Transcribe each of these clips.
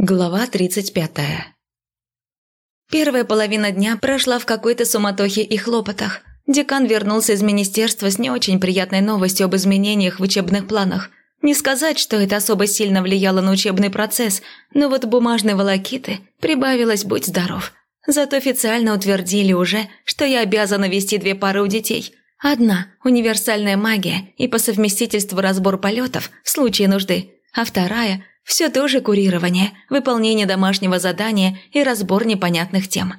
Глава 35 Первая половина дня прошла в какой-то суматохе и хлопотах. Декан вернулся из министерства с не очень приятной новостью об изменениях в учебных планах. Не сказать, что это особо сильно влияло на учебный процесс, но вот бумажной волокиты прибавилось «будь здоров». Зато официально утвердили уже, что я обязана вести две пары у детей. Одна – универсальная магия и по совместительству разбор полетов в случае нужды, а вторая – все тоже курирование, выполнение домашнего задания и разбор непонятных тем.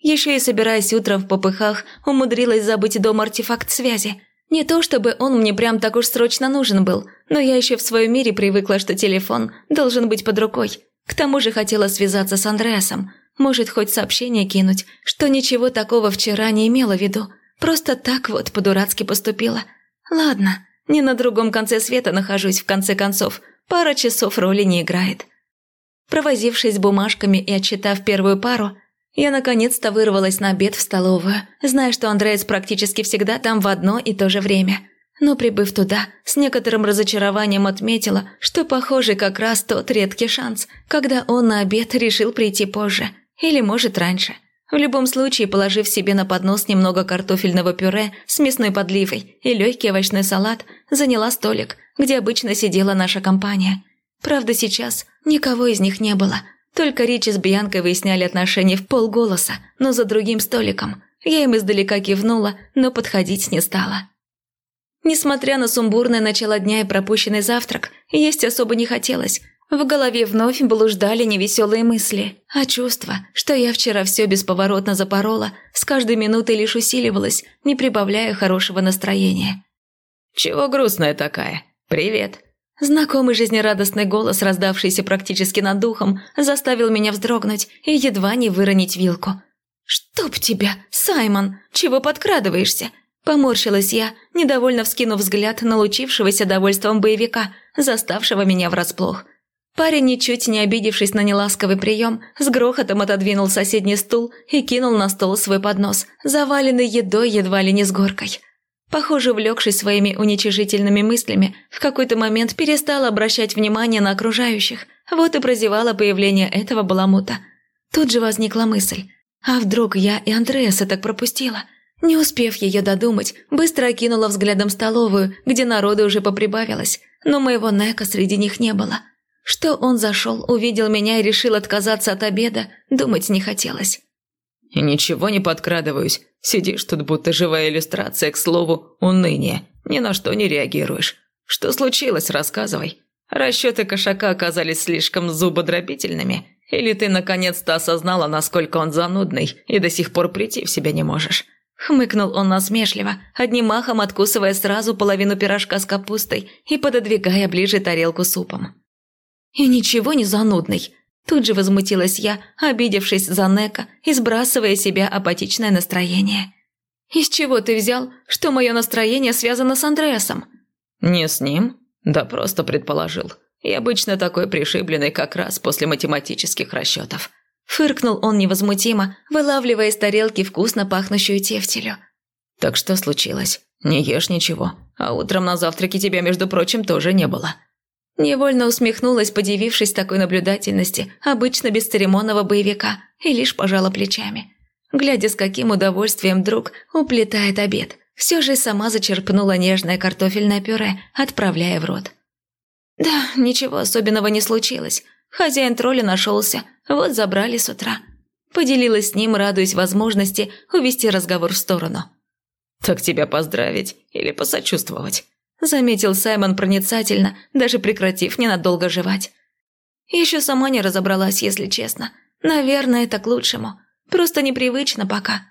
Еще и собираясь утром в попыхах, умудрилась забыть дома артефакт связи. Не то чтобы он мне прям так уж срочно нужен был, но я еще в своем мире привыкла, что телефон должен быть под рукой. К тому же хотела связаться с Андреасом. Может, хоть сообщение кинуть, что ничего такого вчера не имела в виду. Просто так вот по-дурацки поступила. Ладно, не на другом конце света нахожусь, в конце концов – пара часов роли не играет. Провозившись бумажками и отчитав первую пару, я наконец-то вырвалась на обед в столовую, зная, что Андреас практически всегда там в одно и то же время. Но прибыв туда, с некоторым разочарованием отметила, что, похоже, как раз тот редкий шанс, когда он на обед решил прийти позже. Или, может, раньше. В любом случае, положив себе на поднос немного картофельного пюре с мясной подливой и легкий овощной салат, заняла столик, где обычно сидела наша компания. Правда, сейчас никого из них не было. Только Ричи с Бьянкой выясняли отношения в полголоса, но за другим столиком. Я им издалека кивнула, но подходить не стала. Несмотря на сумбурное начало дня и пропущенный завтрак, есть особо не хотелось. В голове вновь блуждали невеселые мысли, а чувство, что я вчера все бесповоротно запорола, с каждой минутой лишь усиливалось, не прибавляя хорошего настроения. «Чего грустная такая?» «Привет». Знакомый жизнерадостный голос, раздавшийся практически над духом, заставил меня вздрогнуть и едва не выронить вилку. «Чтоб тебя, Саймон! Чего подкрадываешься?» Поморщилась я, недовольно вскинув взгляд на лучившегося довольством боевика, заставшего меня врасплох. Парень, ничуть не обидевшись на неласковый прием, с грохотом отодвинул соседний стул и кинул на стол свой поднос, заваленный едой едва ли не с горкой. Похоже, увлекшись своими уничижительными мыслями, в какой-то момент перестала обращать внимание на окружающих, вот и прозевала появление этого баламута. Тут же возникла мысль, а вдруг я и Андреаса так пропустила? Не успев ее додумать, быстро окинула взглядом столовую, где народу уже поприбавилось, но моего Нека среди них не было. Что он зашел, увидел меня и решил отказаться от обеда, думать не хотелось. Ничего не подкрадываюсь. Сидишь тут, будто живая иллюстрация, к слову, уныние. Ни на что не реагируешь. Что случилось, рассказывай. Расчеты кошака оказались слишком зубодробительными? Или ты наконец-то осознала, насколько он занудный, и до сих пор прийти в себя не можешь?» Хмыкнул он насмешливо, одним махом откусывая сразу половину пирожка с капустой и пододвигая ближе тарелку супом. «И ничего не занудный», Тут же возмутилась я, обидевшись за Нека и сбрасывая себя апатичное настроение. «Из чего ты взял, что мое настроение связано с Андреасом?» «Не с ним? Да просто предположил. И обычно такой пришибленный как раз после математических расчетов». Фыркнул он невозмутимо, вылавливая из тарелки вкусно пахнущую тефтелю. «Так что случилось? Не ешь ничего. А утром на завтраке тебя, между прочим, тоже не было». Невольно усмехнулась, подивившись такой наблюдательности обычно бесцеремонного боевика, и лишь пожала плечами. Глядя, с каким удовольствием друг уплетает обед, все же сама зачерпнула нежное картофельное пюре, отправляя в рот. «Да, ничего особенного не случилось. Хозяин тролля нашелся, вот забрали с утра». Поделилась с ним, радуясь возможности увести разговор в сторону. «Так тебя поздравить или посочувствовать?» Заметил Саймон проницательно, даже прекратив ненадолго жевать. Еще сама не разобралась, если честно. Наверное, это к лучшему. Просто непривычно пока.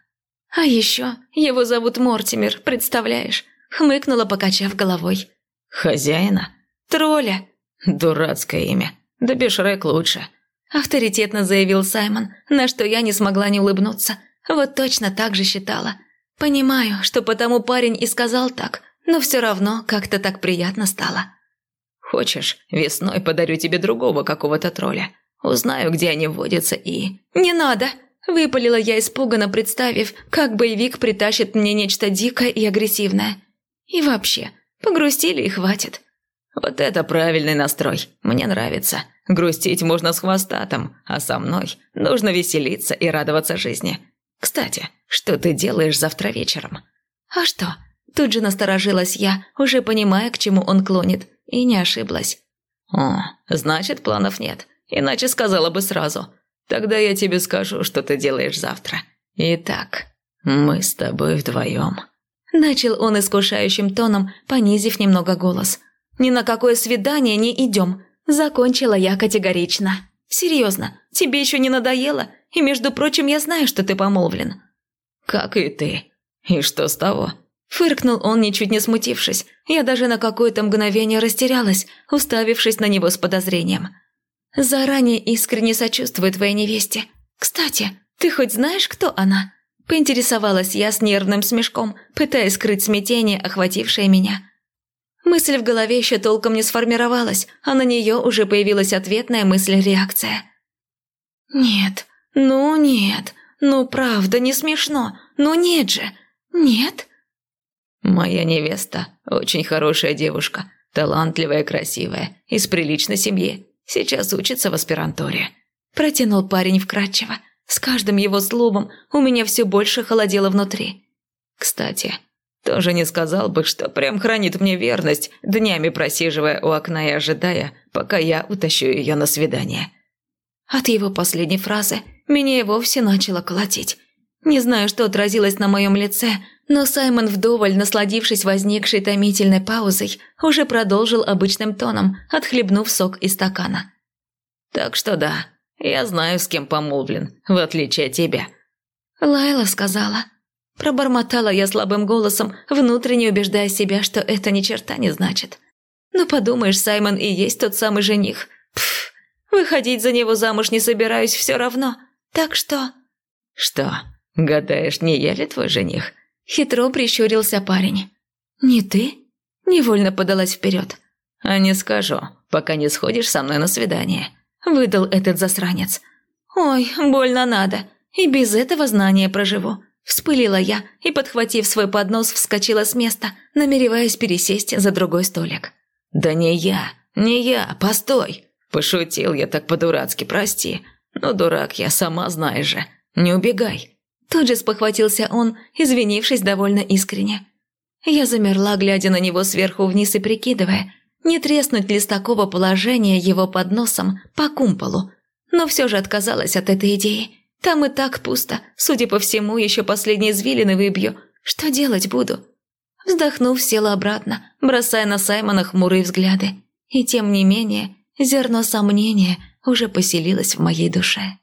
А еще его зовут Мортимер, представляешь? Хмыкнула, покачав головой. Хозяина? Тролля. Дурацкое имя. Да Бешрек лучше. Авторитетно заявил Саймон, на что я не смогла не улыбнуться. Вот точно так же считала. Понимаю, что потому парень и сказал так, но все равно как-то так приятно стало. «Хочешь, весной подарю тебе другого какого-то тролля. Узнаю, где они водятся и...» «Не надо!» – выпалила я испуганно, представив, как боевик притащит мне нечто дикое и агрессивное. «И вообще, погрустили и хватит». «Вот это правильный настрой. Мне нравится. Грустить можно с хвостатом, а со мной нужно веселиться и радоваться жизни. Кстати, что ты делаешь завтра вечером?» «А что?» Тут же насторожилась я, уже понимая, к чему он клонит, и не ошиблась. «О, значит, планов нет. Иначе сказала бы сразу. Тогда я тебе скажу, что ты делаешь завтра. Итак, мы с тобой вдвоем». Начал он искушающим тоном, понизив немного голос. «Ни на какое свидание не идем», – закончила я категорично. «Серьезно, тебе еще не надоело? И, между прочим, я знаю, что ты помолвлен». «Как и ты. И что с того?» Фыркнул он, ничуть не смутившись. Я даже на какое-то мгновение растерялась, уставившись на него с подозрением. «Заранее искренне сочувствую твоей невесте. Кстати, ты хоть знаешь, кто она?» Поинтересовалась я с нервным смешком, пытаясь скрыть смятение, охватившее меня. Мысль в голове еще толком не сформировалась, а на нее уже появилась ответная мысль-реакция. «Нет, ну нет, ну правда, не смешно, ну нет же, нет?» «Моя невеста очень хорошая девушка, талантливая, красивая, из приличной семьи. Сейчас учится в аспирантуре». Протянул парень вкратчиво. С каждым его словом у меня все больше холодело внутри. «Кстати, тоже не сказал бы, что прям хранит мне верность, днями просиживая у окна и ожидая, пока я утащу ее на свидание». От его последней фразы меня и вовсе начало колотить. Не знаю, что отразилось на моем лице, но Саймон, вдоволь насладившись возникшей томительной паузой, уже продолжил обычным тоном, отхлебнув сок из стакана. «Так что да, я знаю, с кем помолвлен, в отличие от тебя». Лайла сказала. Пробормотала я слабым голосом, внутренне убеждая себя, что это ни черта не значит. «Ну подумаешь, Саймон и есть тот самый жених. Пф, выходить за него замуж не собираюсь все равно. Так что...» «Что, гадаешь, не я ли твой жених?» Хитро прищурился парень. «Не ты?» Невольно подалась вперед. «А не скажу, пока не сходишь со мной на свидание», – выдал этот засранец. «Ой, больно надо. И без этого знания проживу». Вспылила я и, подхватив свой поднос, вскочила с места, намереваясь пересесть за другой столик. «Да не я, не я, постой!» Пошутил я так по-дурацки, прости. Но дурак я, сама знаешь же. Не убегай. Тут же спохватился он, извинившись довольно искренне. Я замерла, глядя на него сверху вниз и прикидывая, не треснуть ли с такого положения его под носом по кумполу. Но все же отказалась от этой идеи. Там и так пусто, судя по всему, еще последние извилины выбью. Что делать буду? Вздохнув, села обратно, бросая на Саймона хмурые взгляды. И тем не менее, зерно сомнения уже поселилось в моей душе.